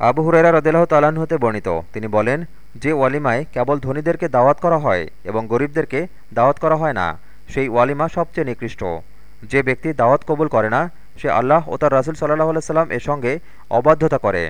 আবু হুরেরা রদেলাহ তালান হতে বর্ণিত। তিনি বলেন, যে ওয়ালিমায় কেবল ধনীদেরকে দাওয়াত করা হয় এবং গরিবদেরকে দাওয়াত করা হয় না, সেই ওয়ালিমা সবচেয়ে নিকৃষ্ট। যে ব্যক্তি দাওয়াত কবুল করে না, সে আল্লাহ ও তার রাসুল সাল্লাহ সাল্লাম এর সঙ্গে অবাধ্যতা করে।